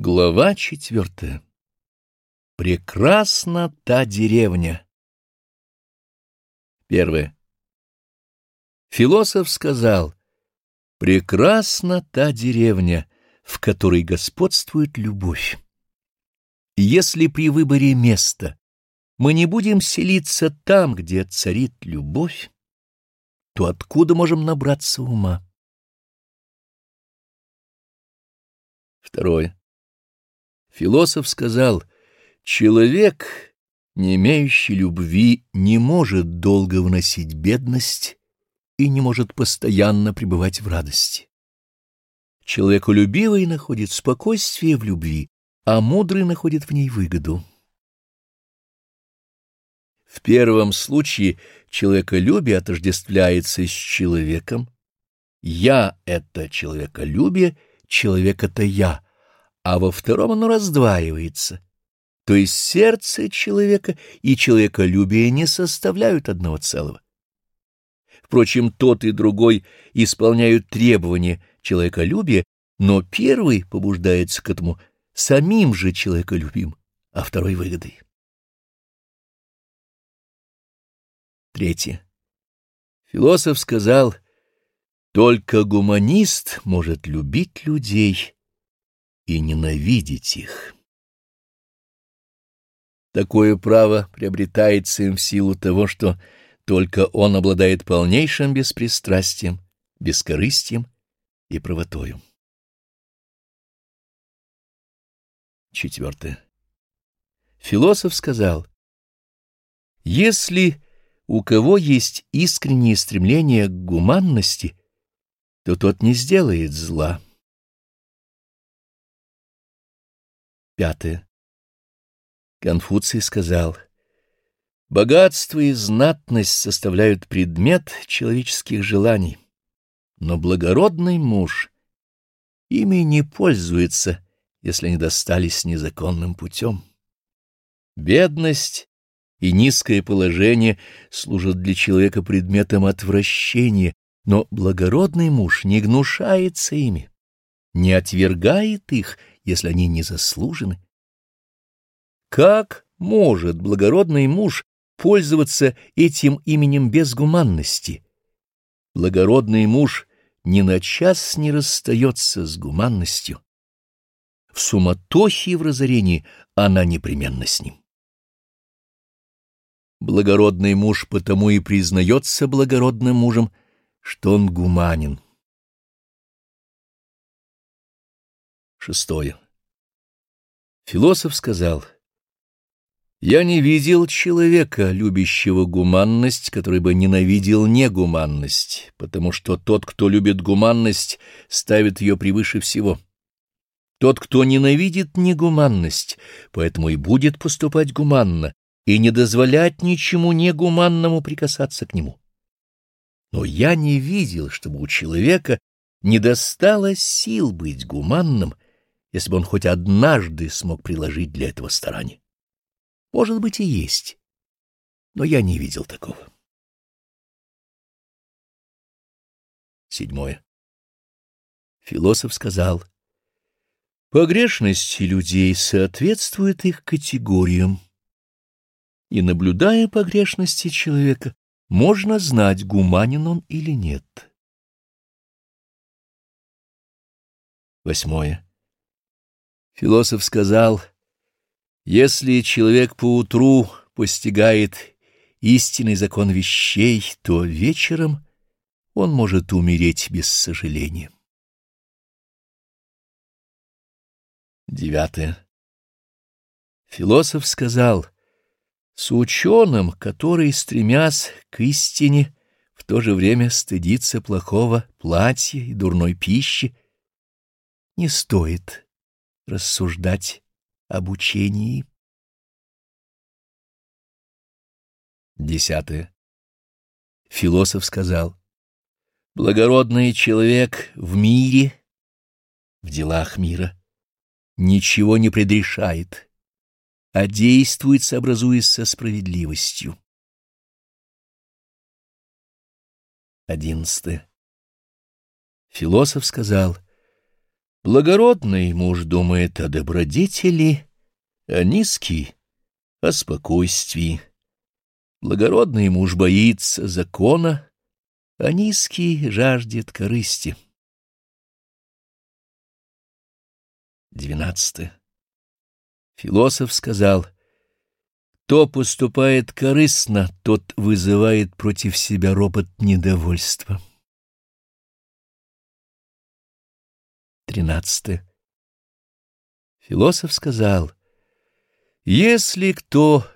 Глава четвертая. Прекрасна та деревня. Первое. Философ сказал, прекрасна та деревня, в которой господствует любовь. Если при выборе места мы не будем селиться там, где царит любовь, то откуда можем набраться ума? Второе. Философ сказал, человек, не имеющий любви, не может долго вносить бедность и не может постоянно пребывать в радости. Человеколюбивый находит спокойствие в любви, а мудрый находит в ней выгоду. В первом случае человеколюбие отождествляется с человеком. «Я» — это человеколюбие, человек — это «я», а во втором оно раздваивается. То есть сердце человека и человеколюбие не составляют одного целого. Впрочем, тот и другой исполняют требования человеколюбия, но первый побуждается к этому самим же человеколюбием, а второй — выгодой. Третье. Философ сказал, только гуманист может любить людей, и ненавидеть их. Такое право приобретается им в силу того, что только он обладает полнейшим беспристрастием, бескорыстием и правотою. Четвертое. Философ сказал, если у кого есть искреннее стремление к гуманности, то тот не сделает зла. Пятое. Конфуций сказал, «Богатство и знатность составляют предмет человеческих желаний, но благородный муж ими не пользуется, если они достались незаконным путем. Бедность и низкое положение служат для человека предметом отвращения, но благородный муж не гнушается ими, не отвергает их если они не заслужены? Как может благородный муж пользоваться этим именем без гуманности? Благородный муж ни на час не расстается с гуманностью. В суматохе и в разорении она непременно с ним. Благородный муж потому и признается благородным мужем, что он гуманен. Шестое. Философ сказал, «Я не видел человека, любящего гуманность, который бы ненавидел негуманность, потому что тот, кто любит гуманность, ставит ее превыше всего. Тот, кто ненавидит негуманность, поэтому и будет поступать гуманно и не дозволять ничему негуманному прикасаться к нему. Но я не видел, чтобы у человека не достало сил быть гуманным, если бы он хоть однажды смог приложить для этого старания. Может быть, и есть, но я не видел такого. Седьмое. Философ сказал, погрешности людей соответствуют их категориям, и, наблюдая погрешности человека, можно знать, гуманен он или нет. Восьмое. Философ сказал, если человек поутру постигает истинный закон вещей, то вечером он может умереть без сожаления. Девятое. Философ сказал, с ученым, который, стремясь к истине, в то же время стыдится плохого платья и дурной пищи, не стоит рассуждать об учении. Десятое. Философ сказал, «Благородный человек в мире, в делах мира, ничего не предрешает, а действует, сообразуясь со справедливостью». Одиннадцатое. Философ сказал, Благородный муж думает о добродетели, а низкий — о спокойствии. Благородный муж боится закона, а низкий жаждет корысти. Двенадцатое. Философ сказал, «Кто поступает корыстно, тот вызывает против себя робот недовольства». Тринадцатое. Философ сказал, «Если кто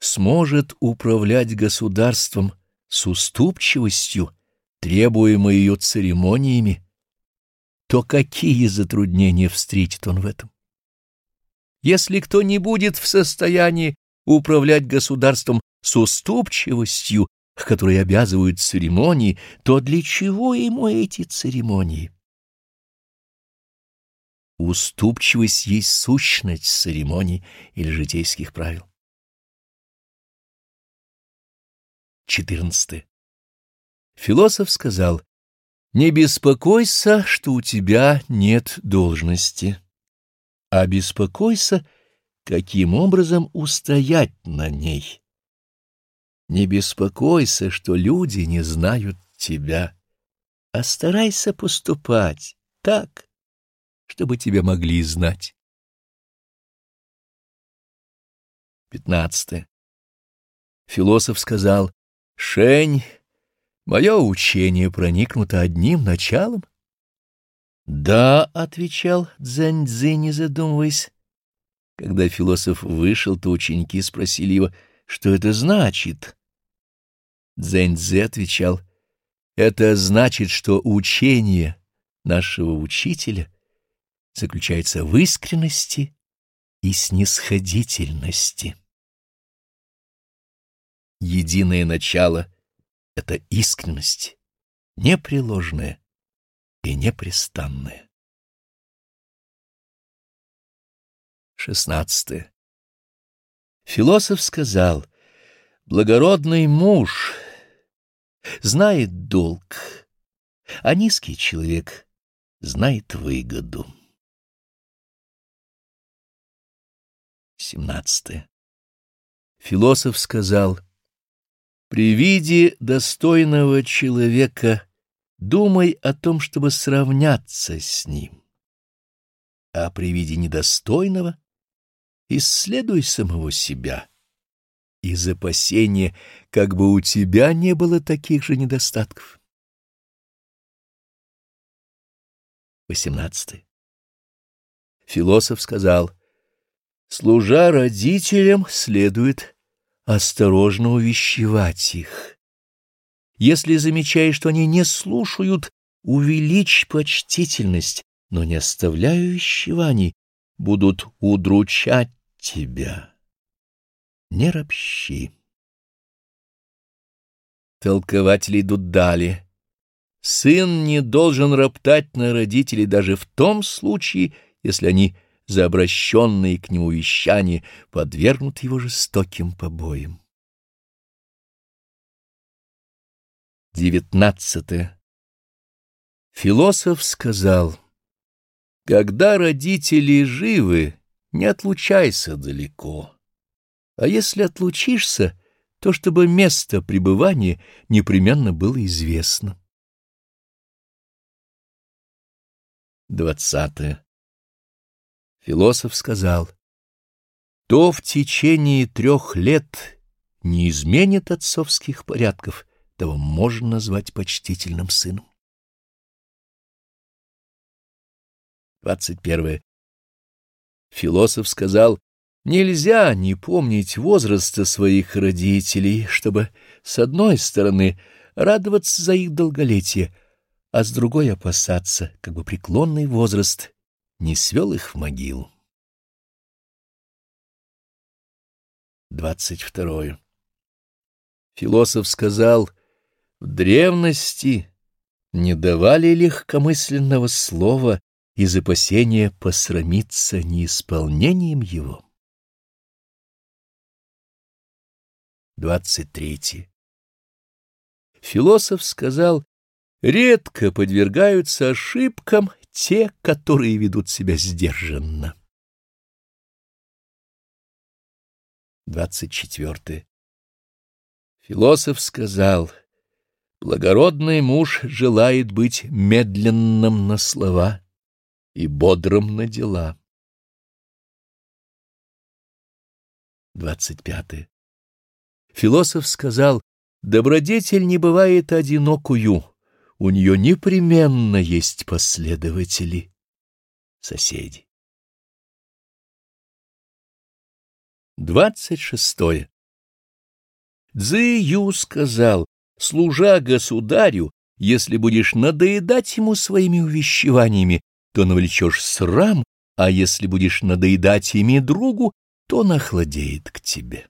сможет управлять государством с уступчивостью, требуемой ее церемониями, то какие затруднения встретит он в этом? Если кто не будет в состоянии управлять государством с уступчивостью, к которой обязывают церемонии, то для чего ему эти церемонии? Уступчивость есть сущность церемоний или житейских правил. 14. Философ сказал, «Не беспокойся, что у тебя нет должности, а беспокойся, каким образом устоять на ней. Не беспокойся, что люди не знают тебя, а старайся поступать так, чтобы тебя могли знать». 15. Философ сказал, Шень, мое учение проникнуто одним началом. Да, — отвечал Цзэнь-Цзы, не задумываясь. Когда философ вышел, то ученики спросили его, что это значит. Цзэнь-Цзы отвечал, это значит, что учение нашего учителя заключается в искренности и снисходительности единое начало — это искренность, непреложная и непрестанная. Шестнадцатое. Философ сказал, благородный муж знает долг, а низкий человек знает выгоду. Семнадцатое. Философ сказал, при виде достойного человека думай о том, чтобы сравняться с ним. А при виде недостойного исследуй самого себя из опасения, как бы у тебя не было таких же недостатков. 18. Философ сказал, «Служа родителям, следует осторожно увещевать их. Если замечаешь, что они не слушают, увеличь почтительность, но не оставляй увещеваний, будут удручать тебя. Не ропщи. Толкователи идут далее. Сын не должен роптать на родителей даже в том случае, если они за обращенные к нему вещания подвергнут его жестоким побоям. Девятнадцатое. Философ сказал, «Когда родители живы, не отлучайся далеко, а если отлучишься, то чтобы место пребывания непременно было известно». Двадцатое. Философ сказал, «То в течение трех лет не изменит отцовских порядков, того можно назвать почтительным сыном». Двадцать первое. Философ сказал, «Нельзя не помнить возраста своих родителей, чтобы, с одной стороны, радоваться за их долголетие, а с другой опасаться, как бы преклонный возраст не свел их в могилу. Двадцать второе. Философ сказал, в древности не давали легкомысленного слова из опасения посрамиться неисполнением его. Двадцать третье. Философ сказал, редко подвергаются ошибкам те, которые ведут себя сдержанно. 24. Философ сказал, благородный муж желает быть медленным на слова и бодрым на дела. 25. Философ сказал, добродетель не бывает одинокую, у нее непременно есть последователи, соседи. Двадцать шестое. Цзи сказал, служа государю, если будешь надоедать ему своими увещеваниями, то навлечешь срам, а если будешь надоедать ими другу, то нахладеет к тебе.